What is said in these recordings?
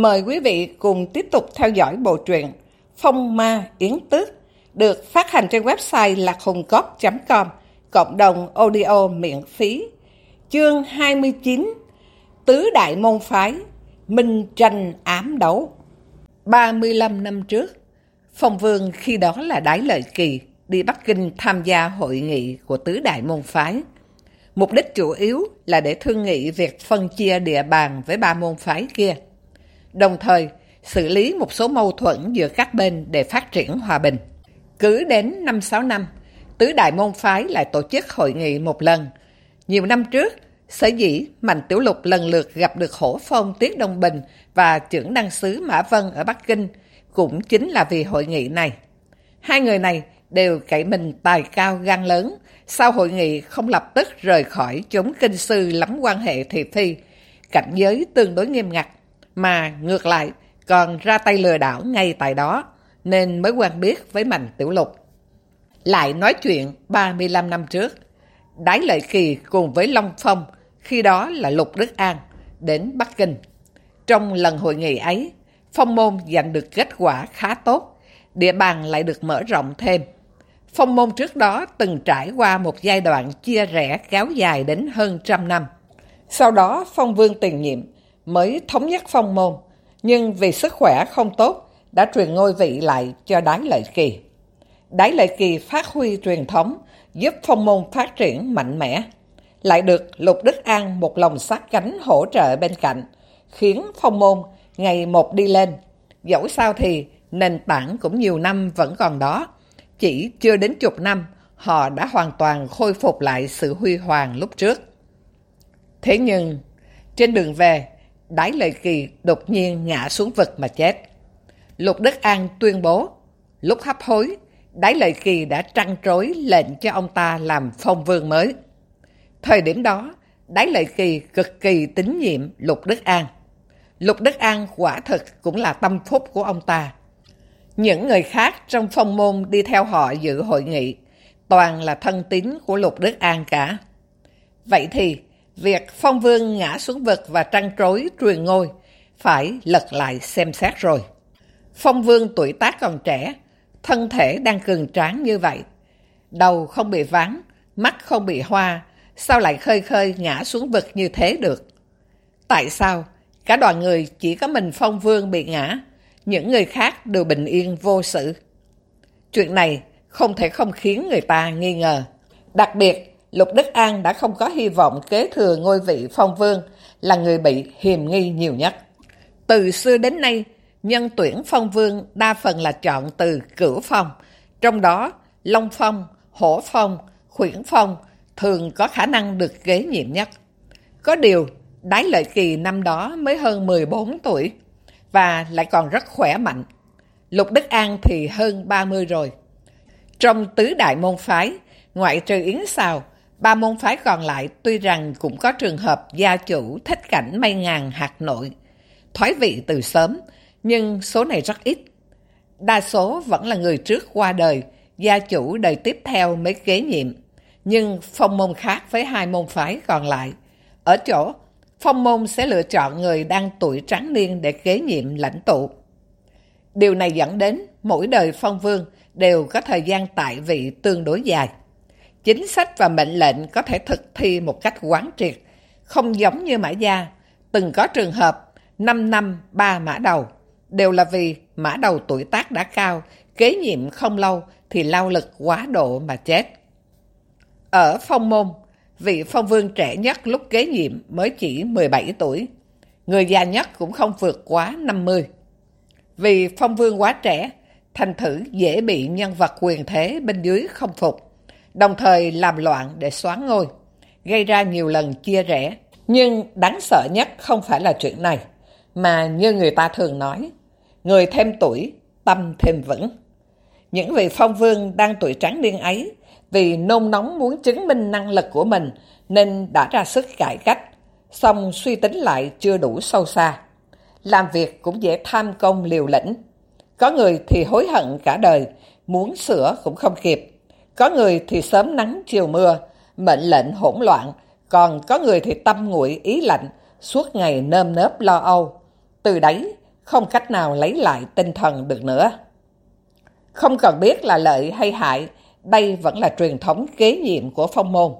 Mời quý vị cùng tiếp tục theo dõi bộ truyện Phong Ma Yến Tước được phát hành trên website lạchungcốc.com cộng đồng audio miễn phí. Chương 29 Tứ Đại Môn Phái Minh Tranh Ám Đấu 35 năm trước, Phong Vương khi đó là Đái Lợi Kỳ đi Bắc Kinh tham gia hội nghị của Tứ Đại Môn Phái. Mục đích chủ yếu là để thương nghị việc phân chia địa bàn với ba môn phái kia đồng thời xử lý một số mâu thuẫn giữa các bên để phát triển hòa bình. Cứ đến 5-6 năm, tứ đại môn phái lại tổ chức hội nghị một lần. Nhiều năm trước, sở dĩ Mạnh Tiểu Lục lần lượt gặp được Hổ Phong Tiết Đông Bình và trưởng đăng sứ Mã Vân ở Bắc Kinh cũng chính là vì hội nghị này. Hai người này đều cậy mình tài cao gan lớn, sau hội nghị không lập tức rời khỏi chống kinh sư lắm quan hệ thị phi, cảnh giới tương đối nghiêm ngặt mà ngược lại còn ra tay lừa đảo ngay tại đó, nên mới quen biết với Mạnh Tiểu Lục. Lại nói chuyện 35 năm trước, Đái Lợi Kỳ cùng với Long Phong, khi đó là Lục Đức An, đến Bắc Kinh. Trong lần hội nghị ấy, Phong Môn giành được kết quả khá tốt, địa bàn lại được mở rộng thêm. Phong Môn trước đó từng trải qua một giai đoạn chia rẽ kéo dài đến hơn trăm năm. Sau đó, Phong Vương tiền nhiệm mới thống nhất phong môn, nhưng vì sức khỏe không tốt đã truyền ngôi vị lại cho Đái Lợi Kỳ. Đái Lợi Kỳ phát huy truyền thống, giúp phong môn phát triển mạnh mẽ. Lại được Lục Đức An một lòng sát cánh hỗ trợ bên cạnh, khiến phong môn ngày một đi lên. Dẫu sao thì nền tảng cũng nhiều năm vẫn còn đó. Chỉ chưa đến chục năm, họ đã hoàn toàn khôi phục lại sự huy hoàng lúc trước. Thế nhưng, trên đường về, Đái Lợi Kỳ đột nhiên ngã xuống vực mà chết. Lục Đức An tuyên bố, lúc hấp hối, Đái Lợi Kỳ đã trăng trối lệnh cho ông ta làm phong vương mới. Thời điểm đó, Đái Lợi Kỳ cực kỳ tín nhiệm Lục Đức An. Lục Đức An quả thực cũng là tâm phúc của ông ta. Những người khác trong phong môn đi theo họ dự hội nghị, toàn là thân tín của Lục Đức An cả. Vậy thì, Việc phong vương ngã xuống vực và trăn trối truyền ngôi phải lật lại xem xét rồi. Phong vương tuổi tác còn trẻ, thân thể đang cường tráng như vậy. Đầu không bị ván, mắt không bị hoa, sao lại khơi khơi ngã xuống vực như thế được? Tại sao cả đoàn người chỉ có mình phong vương bị ngã, những người khác đều bình yên vô sự? Chuyện này không thể không khiến người ta nghi ngờ. Đặc biệt Lục Đức An đã không có hy vọng kế thừa ngôi vị phong vương, là người bị hiềm nghi nhiều nhất. Từ xưa đến nay, nhân tuyển phong vương đa phần là chọn từ cửu phong, trong đó Long Phong, Hổ Phong, Khuyển Phong thường có khả năng được kế nhiệm nhất. Có điều, Đái Lợi Kỳ năm đó mới hơn 14 tuổi và lại còn rất khỏe mạnh. Lục Đức An thì hơn 30 rồi. Trong tứ đại môn phái, ngoại trừ Yến Xào, Ba môn phái còn lại tuy rằng cũng có trường hợp gia chủ thích cảnh may ngàn hạt nội, thoái vị từ sớm, nhưng số này rất ít. Đa số vẫn là người trước qua đời, gia chủ đời tiếp theo mới kế nhiệm. Nhưng phong môn khác với hai môn phái còn lại. Ở chỗ, phong môn sẽ lựa chọn người đang tuổi trắng niên để kế nhiệm lãnh tụ. Điều này dẫn đến mỗi đời phong vương đều có thời gian tại vị tương đối dài. Chính sách và mệnh lệnh có thể thực thi một cách quán triệt, không giống như mã gia. Từng có trường hợp 5 năm 3 mã đầu, đều là vì mã đầu tuổi tác đã cao, kế nhiệm không lâu thì lao lực quá độ mà chết. Ở phong môn, vị phong vương trẻ nhất lúc kế nhiệm mới chỉ 17 tuổi, người già nhất cũng không vượt quá 50. Vì phong vương quá trẻ, thành thử dễ bị nhân vật quyền thế bên dưới không phục đồng thời làm loạn để xoán ngôi, gây ra nhiều lần chia rẽ. Nhưng đáng sợ nhất không phải là chuyện này, mà như người ta thường nói, người thêm tuổi, tâm thêm vững. Những vị phong vương đang tuổi trắng niên ấy, vì nôn nóng muốn chứng minh năng lực của mình nên đã ra sức cải cách, song suy tính lại chưa đủ sâu xa. Làm việc cũng dễ tham công liều lĩnh. Có người thì hối hận cả đời, muốn sửa cũng không kịp. Có người thì sớm nắng chiều mưa, mệnh lệnh hỗn loạn, còn có người thì tâm nguội ý lạnh, suốt ngày nơm nớp lo âu. Từ đấy không cách nào lấy lại tinh thần được nữa. Không cần biết là lợi hay hại, đây vẫn là truyền thống kế nhiệm của phong môn.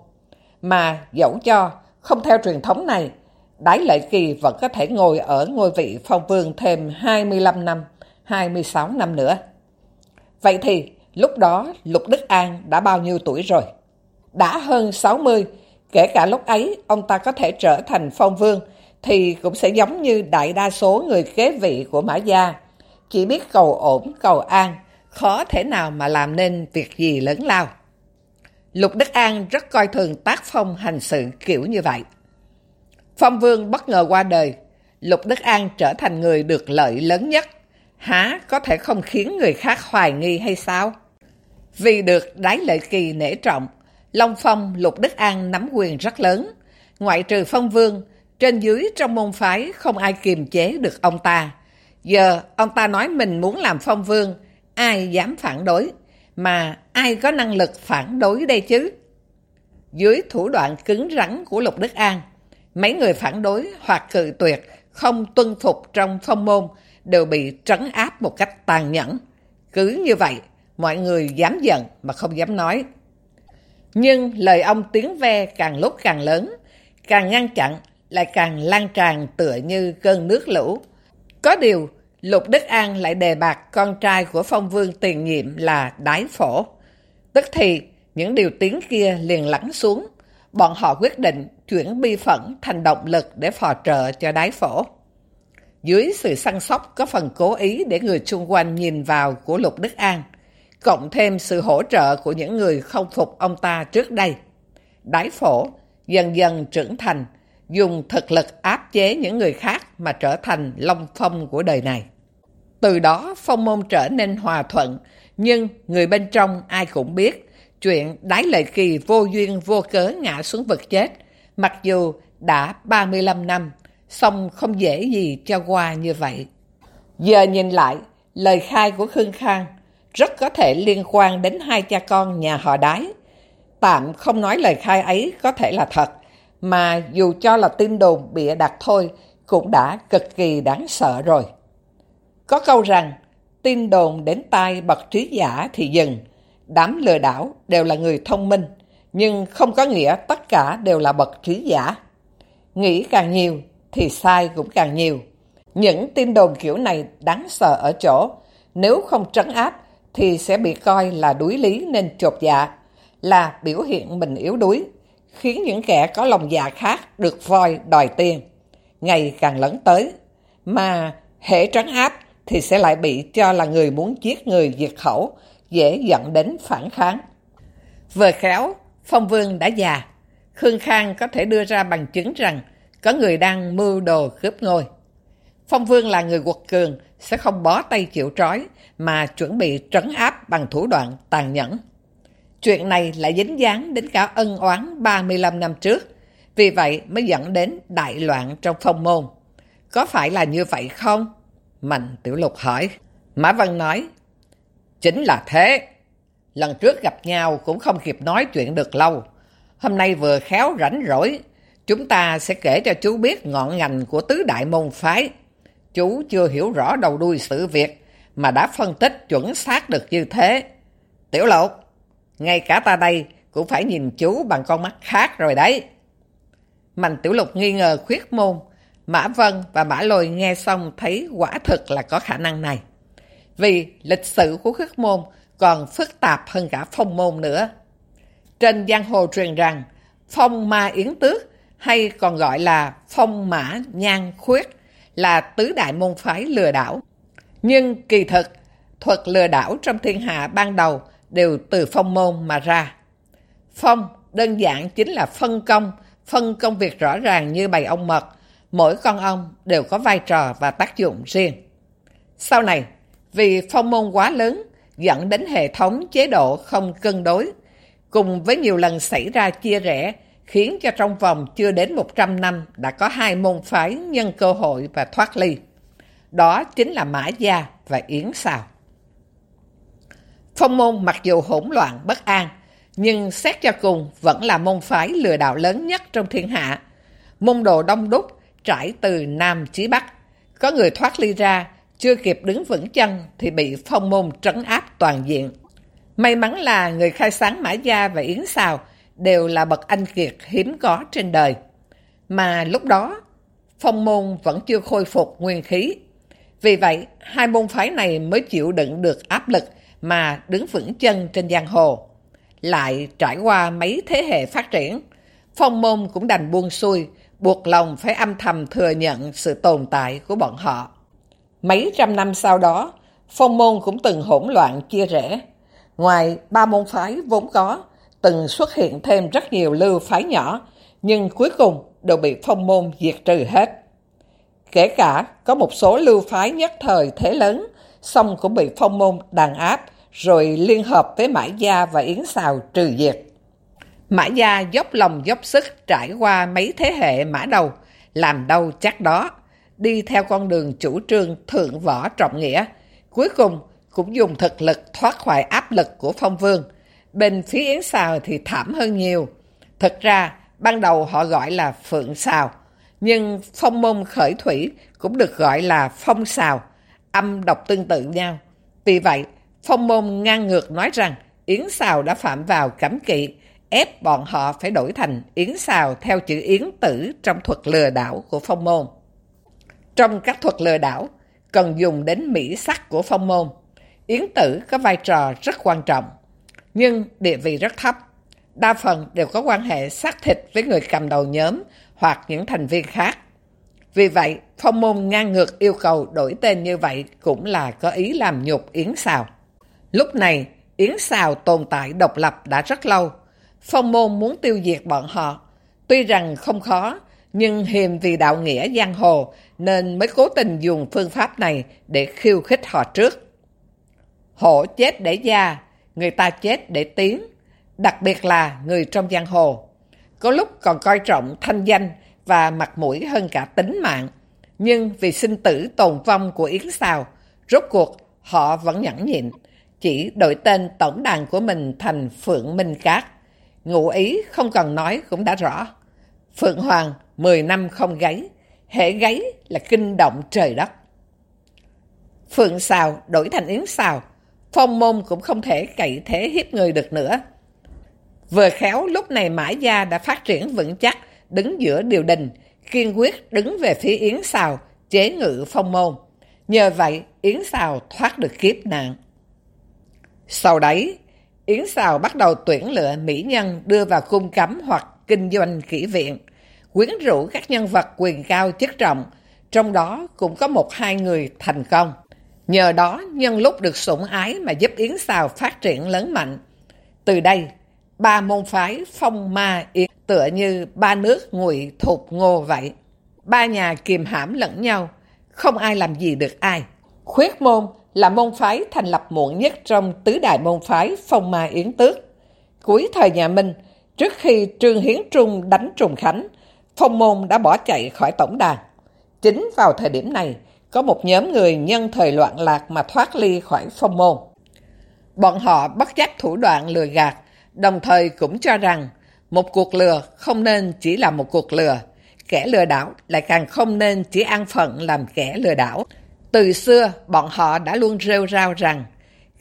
Mà dẫu cho không theo truyền thống này, Đái Lợi Kỳ vẫn có thể ngồi ở ngôi vị phong vương thêm 25 năm, 26 năm nữa. Vậy thì lúc đó Lục Đức An đã bao nhiêu tuổi rồi? Đã hơn 60, kể cả lúc ấy ông ta có thể trở thành phong vương thì cũng sẽ giống như đại đa số người kế vị của Mã Gia. Chỉ biết cầu ổn, cầu an, khó thể nào mà làm nên việc gì lớn lao. Lục Đức An rất coi thường tác phong hành sự kiểu như vậy. Phong Vương bất ngờ qua đời, Lục Đức An trở thành người được lợi lớn nhất. Há có thể không khiến người khác hoài nghi hay sao? Vì được Đái Lợi Kỳ nể trọng, Long Phong Lục Đức An nắm quyền rất lớn. Ngoại trừ Phong Vương, trên dưới trong môn phái không ai kiềm chế được ông ta. Giờ ông ta nói mình muốn làm Phong Vương, ai dám phản đối? Mà ai có năng lực phản đối đây chứ? Dưới thủ đoạn cứng rắn của Lục Đức An, mấy người phản đối hoặc cự tuyệt, không tuân phục trong phong môn đều bị trấn áp một cách tàn nhẫn. Cứ như vậy, mọi người dám giận mà không dám nói. Nhưng lời ông tiếng ve càng lúc càng lớn, càng ngăn chặn, lại càng lan tràn tựa như cơn nước lũ. Có điều, Lục Đức An lại đề bạc con trai của phong vương tiền nhiệm là Đái Phổ. Tức thì, những điều tiếng kia liền lắng xuống. Bọn họ quyết định chuyển bi phẫn thành động lực để phò trợ cho Đái Phổ. Dưới sự săn sóc có phần cố ý để người xung quanh nhìn vào của Lục Đức An, cộng thêm sự hỗ trợ của những người không phục ông ta trước đây. Đái Phổ dần dần trưởng thành, dùng thực lực áp chế những người khác mà trở thành long phong của đời này. Từ đó phong môn trở nên hòa thuận, nhưng người bên trong ai cũng biết chuyện Đái Lợi Kỳ vô duyên vô cớ ngã xuống vực chết, mặc dù đã 35 năm, xong không dễ gì cho qua như vậy. Giờ nhìn lại, lời khai của Khương Khang rất có thể liên quan đến hai cha con nhà họ Đái. Tạm không nói lời khai ấy có thể là thật, mà dù cho là tin đồn bịa đặt thôi cũng đã cực kỳ đáng sợ rồi. Có câu rằng, tin đồn đến tai bậc trí giả thì dừng, đám lừa đảo đều là người thông minh, nhưng không có nghĩa tất cả đều là bậc trí giả. Nghĩ càng nhiều thì sai cũng càng nhiều. Những tin đồn kiểu này đáng sợ ở chỗ, nếu không trấn áp thì sẽ bị coi là đuối lý nên chột dạ, là biểu hiện mình yếu đuối, khiến những kẻ có lòng dạ khác được voi đòi tiền, ngày càng lớn tới. Mà hệ trấn áp thì sẽ lại bị cho là người muốn giết người diệt khẩu, dễ dẫn đến phản kháng. Vừa khéo, Phong Vương đã già, Khương Khang có thể đưa ra bằng chứng rằng có người đang mưu đồ cướp ngôi. Phong Vương là người quật cường, sẽ không bó tay chịu trói, mà chuẩn bị trấn áp bằng thủ đoạn tàn nhẫn. Chuyện này lại dính dáng đến cả ân oán 35 năm trước, vì vậy mới dẫn đến đại loạn trong phong môn. Có phải là như vậy không? Mạnh Tiểu Lục hỏi. Mã Văn nói, chính là thế. Lần trước gặp nhau cũng không kịp nói chuyện được lâu. Hôm nay vừa khéo rảnh rỗi, chúng ta sẽ kể cho chú biết ngọn ngành của tứ đại môn phái. Chú chưa hiểu rõ đầu đuôi sự việc, mà đã phân tích chuẩn xác được như thế. Tiểu Lục, ngay cả ta đây cũng phải nhìn chú bằng con mắt khác rồi đấy. Mạnh Tiểu Lục nghi ngờ khuyết môn, Mã Vân và Mã Lôi nghe xong thấy quả thực là có khả năng này. Vì lịch sử của khuyết môn còn phức tạp hơn cả phong môn nữa. Trên giang hồ truyền rằng, phong ma yến tước hay còn gọi là phong mã nhan khuyết là tứ đại môn phái lừa đảo. Nhưng kỳ thực, thuật lừa đảo trong thiên hạ ban đầu đều từ phong môn mà ra. Phong đơn giản chính là phân công, phân công việc rõ ràng như bầy ong mật, mỗi con ong đều có vai trò và tác dụng riêng. Sau này, vì phong môn quá lớn, dẫn đến hệ thống chế độ không cân đối, cùng với nhiều lần xảy ra chia rẽ, khiến cho trong vòng chưa đến 100 năm đã có hai môn phái nhân cơ hội và thoát ly. Đó chính là Mã Gia và Yến Sào. Phong môn mặc dù hỗn loạn bất an, nhưng xét cho cùng vẫn là môn phái lừa đảo lớn nhất trong thiên hạ. Môn đồ đông đúc trải từ Nam chí Bắc. Có người thoát ly ra, chưa kịp đứng vững chân thì bị phong môn trấn áp toàn diện. May mắn là người khai sáng Mã Gia và Yến Sào đều là bậc anh kiệt hiếm có trên đời. Mà lúc đó, phong môn vẫn chưa khôi phục nguyên khí. Vì vậy, hai môn phái này mới chịu đựng được áp lực mà đứng vững chân trên giang hồ. Lại trải qua mấy thế hệ phát triển, phong môn cũng đành buông xuôi, buộc lòng phải âm thầm thừa nhận sự tồn tại của bọn họ. Mấy trăm năm sau đó, phong môn cũng từng hỗn loạn chia rẽ. Ngoài ba môn phái vốn có, từng xuất hiện thêm rất nhiều lưu phái nhỏ, nhưng cuối cùng đều bị phong môn diệt trừ hết. Kể cả có một số lưu phái nhất thời thế lớn, xong cũng bị phong môn đàn áp, rồi liên hợp với Mã Gia và Yến Xào trừ diệt. Mã Gia dốc lòng dốc sức trải qua mấy thế hệ mã đầu, làm đâu chắc đó, đi theo con đường chủ trương thượng võ trọng nghĩa. Cuối cùng cũng dùng thực lực thoát khỏi áp lực của phong vương. Bên phía Yến Xào thì thảm hơn nhiều. thật ra, ban đầu họ gọi là Phượng Xào, nhưng phong môn khởi thủy cũng được gọi là phong xào, âm đọc tương tự nhau. Vì vậy, phong môn ngang ngược nói rằng Yến Xào đã phạm vào cấm kỵ, ép bọn họ phải đổi thành Yến Xào theo chữ Yến Tử trong thuật lừa đảo của phong môn. Trong các thuật lừa đảo, cần dùng đến mỹ sắc của phong môn. Yến Tử có vai trò rất quan trọng, nhưng địa vị rất thấp. Đa phần đều có quan hệ xác thịt với người cầm đầu nhóm hoặc những thành viên khác. Vì vậy, phong môn ngang ngược yêu cầu đổi tên như vậy cũng là có ý làm nhục Yến Xào. Lúc này, Yến Xào tồn tại độc lập đã rất lâu. Phong môn muốn tiêu diệt bọn họ. Tuy rằng không khó, nhưng hiềm vì đạo nghĩa giang hồ nên mới cố tình dùng phương pháp này để khiêu khích họ trước. Hổ chết để da người ta chết để tiếng, đặc biệt là người trong giang hồ. Có lúc còn coi trọng thanh danh và mặt mũi hơn cả tính mạng. Nhưng vì sinh tử tồn vong của Yến Xào, rốt cuộc họ vẫn nhẫn nhịn, chỉ đổi tên tổng đàn của mình thành Phượng Minh Cát. Ngụ ý không cần nói cũng đã rõ. Phượng Hoàng 10 năm không gáy, hệ gáy là kinh động trời đất. Phượng xào đổi thành yến xào, phong môn cũng không thể cậy thế hiếp người được nữa. Vừa khéo lúc này Mã Gia đã phát triển vững chắc, đứng giữa điều đình, kiên quyết đứng về phía Yến sào chế ngự phong môn. Nhờ vậy, Yến sào thoát được kiếp nạn. Sau đấy, Yến sào bắt đầu tuyển lựa mỹ nhân đưa vào cung cấm hoặc kinh doanh kỹ viện, quyến rũ các nhân vật quyền cao chức trọng, trong đó cũng có một hai người thành công. Nhờ đó, nhân lúc được sủng ái mà giúp Yến Xào phát triển lớn mạnh. Từ đây, ba môn phái phong ma yến tựa như ba nước ngụy thục ngô vậy. Ba nhà kiềm hãm lẫn nhau, không ai làm gì được ai. Khuyết môn là môn phái thành lập muộn nhất trong tứ đại môn phái phong ma yến tước. Cuối thời nhà Minh, trước khi Trương Hiến Trung đánh Trùng Khánh, phong môn đã bỏ chạy khỏi tổng đàn. Chính vào thời điểm này, có một nhóm người nhân thời loạn lạc mà thoát ly khỏi phong môn. Bọn họ bất giác thủ đoạn lừa gạt, đồng thời cũng cho rằng một cuộc lừa không nên chỉ là một cuộc lừa. Kẻ lừa đảo lại càng không nên chỉ an phận làm kẻ lừa đảo. Từ xưa, bọn họ đã luôn rêu rao rằng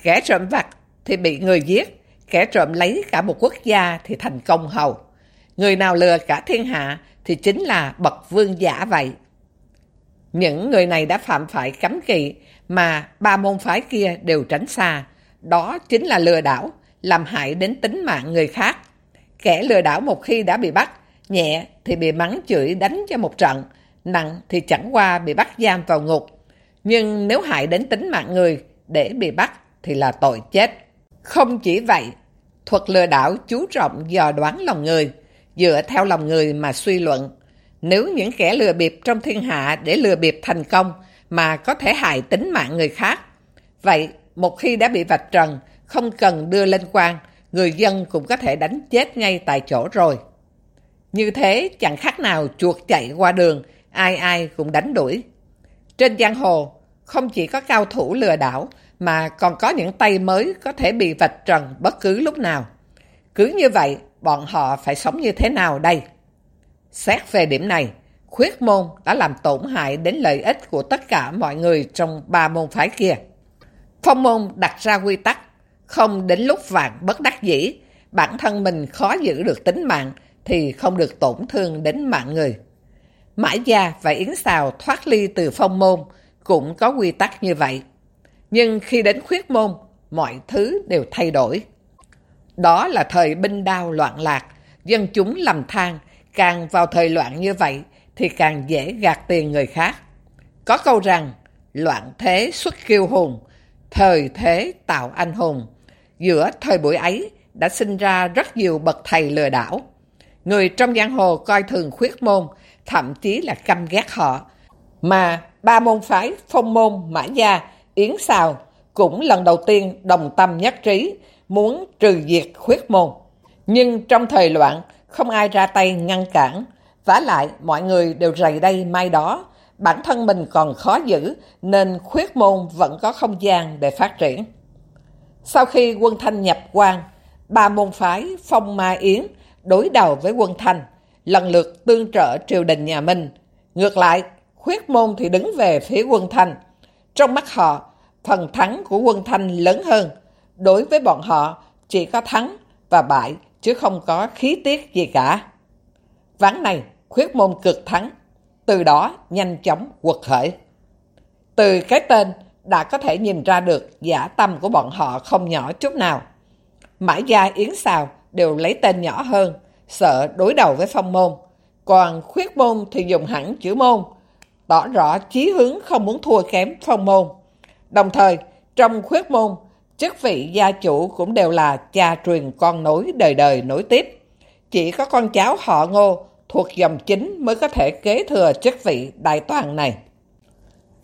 kẻ trộm vặt thì bị người giết, kẻ trộm lấy cả một quốc gia thì thành công hầu. Người nào lừa cả thiên hạ thì chính là bậc vương giả vậy. Những người này đã phạm phải cấm kỵ mà ba môn phái kia đều tránh xa. Đó chính là lừa đảo, làm hại đến tính mạng người khác. Kẻ lừa đảo một khi đã bị bắt, nhẹ thì bị mắng chửi đánh cho một trận, nặng thì chẳng qua bị bắt giam vào ngục. Nhưng nếu hại đến tính mạng người để bị bắt thì là tội chết. Không chỉ vậy, thuật lừa đảo chú trọng dò đoán lòng người, dựa theo lòng người mà suy luận. Nếu những kẻ lừa bịp trong thiên hạ để lừa bịp thành công mà có thể hại tính mạng người khác, vậy một khi đã bị vạch trần, không cần đưa lên quan, người dân cũng có thể đánh chết ngay tại chỗ rồi. Như thế chẳng khác nào chuột chạy qua đường, ai ai cũng đánh đuổi. Trên giang hồ, không chỉ có cao thủ lừa đảo, mà còn có những tay mới có thể bị vạch trần bất cứ lúc nào. Cứ như vậy, bọn họ phải sống như thế nào đây? Xét về điểm này, khuyết môn đã làm tổn hại đến lợi ích của tất cả mọi người trong ba môn phái kia. Phong môn đặt ra quy tắc, không đến lúc vạn bất đắc dĩ, bản thân mình khó giữ được tính mạng thì không được tổn thương đến mạng người. Mãi Gia và Yến Xào thoát ly từ phong môn cũng có quy tắc như vậy. Nhưng khi đến khuyết môn, mọi thứ đều thay đổi. Đó là thời binh đao loạn lạc, dân chúng lầm than, càng vào thời loạn như vậy thì càng dễ gạt tiền người khác. Có câu rằng, loạn thế xuất kiêu hùng, thời thế tạo anh hùng. Giữa thời buổi ấy đã sinh ra rất nhiều bậc thầy lừa đảo. Người trong giang hồ coi thường khuyết môn, thậm chí là căm ghét họ. Mà ba môn phái phong môn, mã gia, yến xào cũng lần đầu tiên đồng tâm nhất trí muốn trừ diệt khuyết môn. Nhưng trong thời loạn, không ai ra tay ngăn cản. vả lại, mọi người đều rầy đây mai đó. Bản thân mình còn khó giữ, nên khuyết môn vẫn có không gian để phát triển. Sau khi quân Thanh nhập quan, ba môn phái Phong Ma Yến đối đầu với quân Thanh, lần lượt tương trợ triều đình nhà Minh. Ngược lại, khuyết môn thì đứng về phía quân Thanh. Trong mắt họ, phần thắng của quân Thanh lớn hơn. Đối với bọn họ, chỉ có thắng và bại, chứ không có khí tiết gì cả. Ván này, khuyết môn cực thắng, từ đó nhanh chóng quật khởi. Từ cái tên đã có thể nhìn ra được giả tâm của bọn họ không nhỏ chút nào. Mãi gia Yến Xào đều lấy tên nhỏ hơn, sợ đối đầu với phong môn. Còn khuyết môn thì dùng hẳn chữ môn, tỏ rõ chí hướng không muốn thua kém phong môn. Đồng thời, trong khuyết môn, chức vị gia chủ cũng đều là cha truyền con nối đời đời nối tiếp. Chỉ có con cháu họ ngô thuộc dòng chính mới có thể kế thừa chức vị đại toàn này.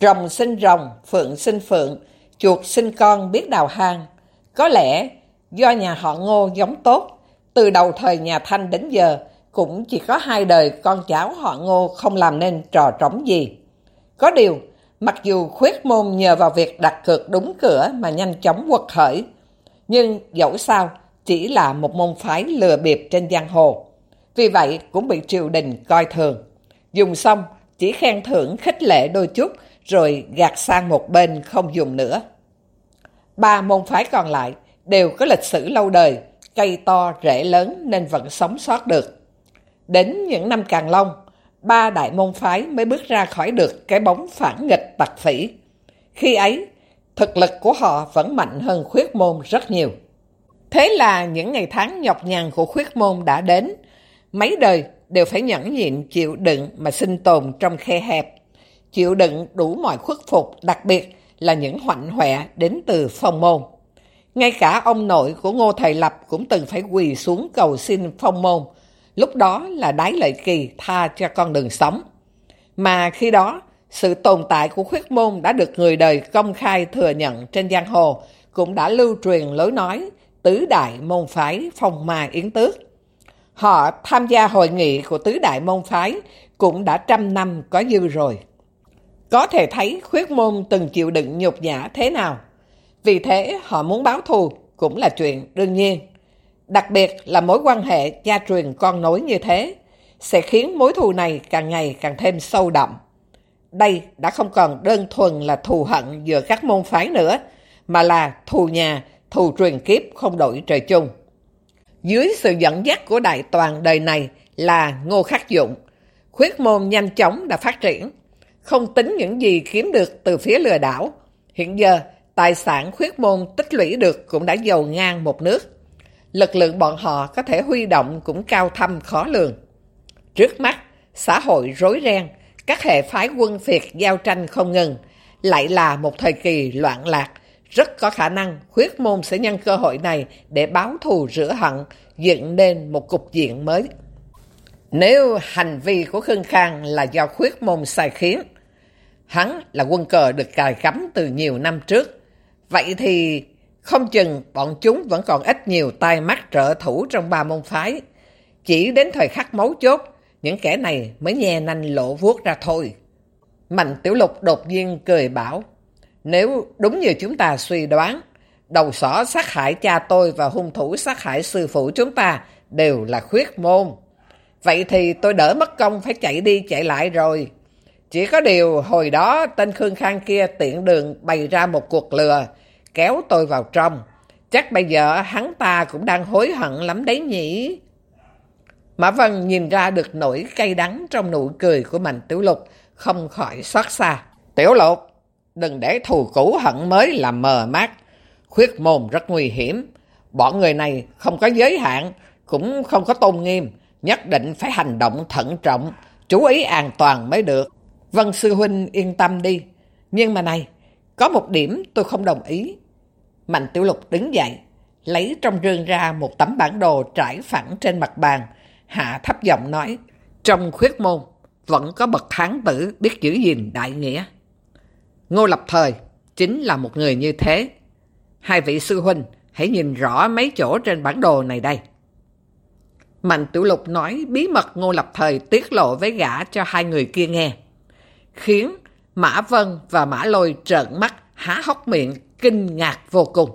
Rồng sinh rồng, phượng sinh phượng, chuột sinh con biết đào hang. Có lẽ do nhà họ ngô giống tốt, từ đầu thời nhà Thanh đến giờ cũng chỉ có hai đời con cháu họ ngô không làm nên trò trống gì. Có điều, mặc dù khuyết môn nhờ vào việc đặt cược đúng cửa mà nhanh chóng quật khởi, nhưng dẫu sao chỉ là một môn phái lừa bịp trên giang hồ. Vì vậy cũng bị triều đình coi thường. Dùng xong, chỉ khen thưởng khích lệ đôi chút, rồi gạt sang một bên không dùng nữa. Ba môn phái còn lại đều có lịch sử lâu đời, cây to, rễ lớn nên vẫn sống sót được. Đến những năm Càng Long, ba đại môn phái mới bước ra khỏi được cái bóng phản nghịch tặc phỉ. Khi ấy, thực lực của họ vẫn mạnh hơn khuyết môn rất nhiều. Thế là những ngày tháng nhọc nhằn của khuyết môn đã đến, mấy đời đều phải nhẫn nhịn chịu đựng mà sinh tồn trong khe hẹp, chịu đựng đủ mọi khuất phục, đặc biệt là những hoạnh hoẹ đến từ phong môn. Ngay cả ông nội của Ngô Thầy Lập cũng từng phải quỳ xuống cầu xin phong môn, lúc đó là đái lợi kỳ tha cho con đường sống. Mà khi đó, sự tồn tại của khuyết môn đã được người đời công khai thừa nhận trên giang hồ, cũng đã lưu truyền lối nói tứ đại môn phái phong ma yến tước. Họ tham gia hội nghị của tứ đại môn phái cũng đã trăm năm có dư rồi. Có thể thấy khuyết môn từng chịu đựng nhục nhã thế nào. Vì thế họ muốn báo thù cũng là chuyện đương nhiên. Đặc biệt là mối quan hệ cha truyền con nối như thế sẽ khiến mối thù này càng ngày càng thêm sâu đậm. Đây đã không còn đơn thuần là thù hận giữa các môn phái nữa, mà là thù nhà, thù truyền kiếp không đổi trời chung. Dưới sự dẫn dắt của đại toàn đời này là Ngô Khắc Dụng, khuyết môn nhanh chóng đã phát triển, không tính những gì kiếm được từ phía lừa đảo. Hiện giờ, tài sản khuyết môn tích lũy được cũng đã giàu ngang một nước. Lực lượng bọn họ có thể huy động cũng cao thâm khó lường. Trước mắt, xã hội rối ren, các hệ phái quân phiệt giao tranh không ngừng, lại là một thời kỳ loạn lạc, rất có khả năng khuyết môn sẽ nhân cơ hội này để báo thù rửa hận, dựng nên một cục diện mới. Nếu hành vi của Khương Khang là do khuyết môn sai khiến, hắn là quân cờ được cài cắm từ nhiều năm trước, vậy thì không chừng bọn chúng vẫn còn ít nhiều tai mắt trợ thủ trong ba môn phái. Chỉ đến thời khắc mấu chốt, những kẻ này mới nhe nanh lộ vuốt ra thôi. Mạnh Tiểu Lục đột nhiên cười bảo, nếu đúng như chúng ta suy đoán, đầu sỏ sát hại cha tôi và hung thủ sát hại sư phụ chúng ta đều là khuyết môn. Vậy thì tôi đỡ mất công phải chạy đi chạy lại rồi. Chỉ có điều hồi đó tên Khương Khang kia tiện đường bày ra một cuộc lừa, kéo tôi vào trong. Chắc bây giờ hắn ta cũng đang hối hận lắm đấy nhỉ? Mã Vân nhìn ra được nỗi cay đắng trong nụ cười của Mạnh Tiểu Lục, không khỏi xót xa. Tiểu Lục, đừng để thù cũ hận mới làm mờ mát. Khuyết mồm rất nguy hiểm. Bọn người này không có giới hạn, cũng không có tôn nghiêm. Nhất định phải hành động thận trọng, chú ý an toàn mới được. Vân Sư Huynh yên tâm đi. Nhưng mà này, có một điểm tôi không đồng ý. Mạnh Tiểu Lục đứng dậy, lấy trong rương ra một tấm bản đồ trải phẳng trên mặt bàn, hạ thấp giọng nói, trong khuyết môn vẫn có bậc hán tử biết giữ gìn đại nghĩa. Ngô Lập Thời chính là một người như thế. Hai vị sư huynh hãy nhìn rõ mấy chỗ trên bản đồ này đây. Mạnh Tiểu Lục nói bí mật Ngô Lập Thời tiết lộ với gã cho hai người kia nghe, khiến Mã Vân và Mã Lôi trợn mắt há hốc miệng kinh ngạc vô cùng.